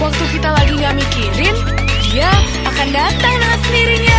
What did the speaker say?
Waktu kita lagi gak mikirin, dia akan datang dengan sendirinya.